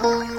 Oh.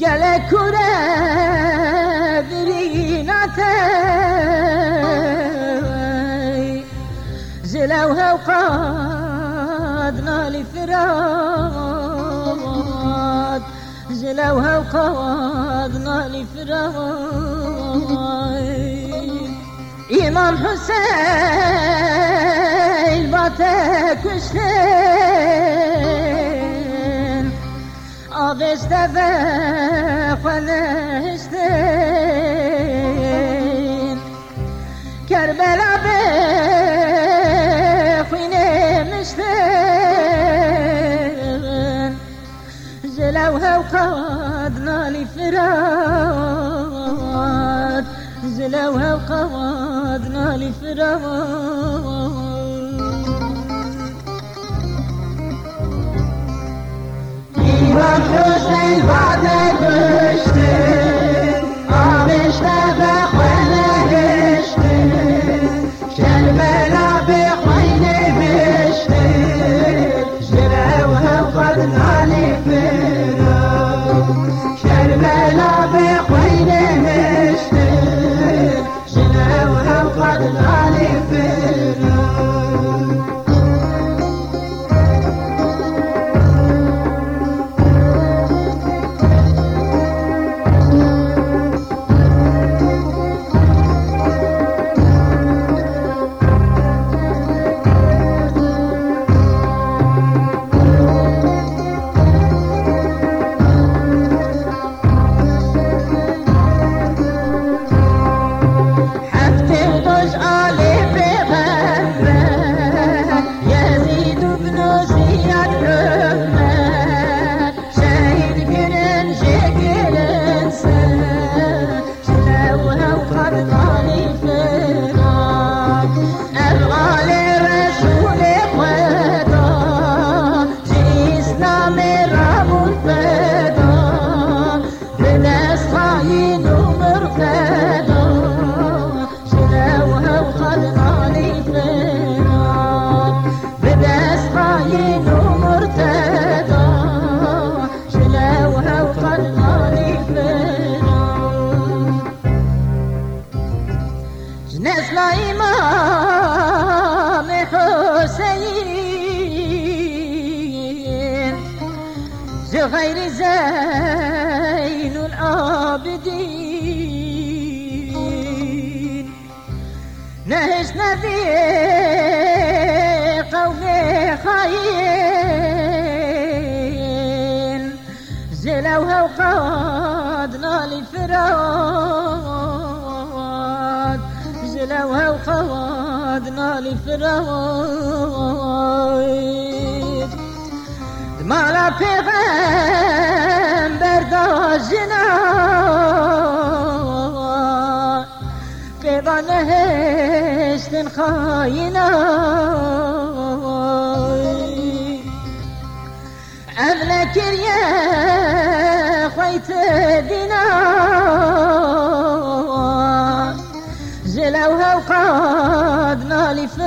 گل کوره بریناته زلوها وقاد نالي فراد. زلوها وقاد نالي فراد. إمام حسين باتك وشتين آغشته و خلشتين کربلا به خوینه مشتين جلوها وقاد نالي فراد. زلوها وقادنا لفراد لا إمام حسين. زغير زين العابدين. نهشنا في قوم خاين. زلوها وقادنا لفراد وقادنا للفراق دمالا پیغم پیغمبر جنا پیدا نهشتن خاینا اول کریه خویت دی.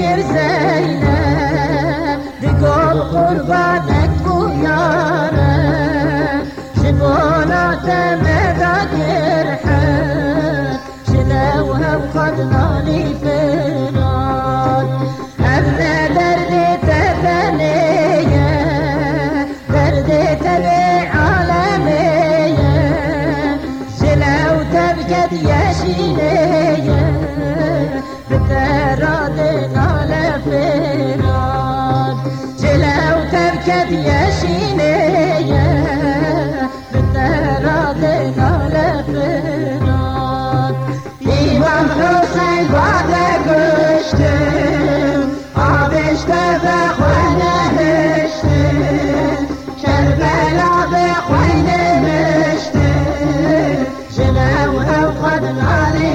ذكر زينب بقول قربانك ويانا شبونا تمذاكر حد شلوها وخدنا لي فراد أبنى دردي تبنية دردي تبي عالمية شلو تبكت يا شيلي بفراد قال فراد جلو تركت يشينية بفراد قال فراد إمام حسين بعد قشتم عبشت بخوانا هشتم كربلا بخوانا مشتم جلو أوقد العلي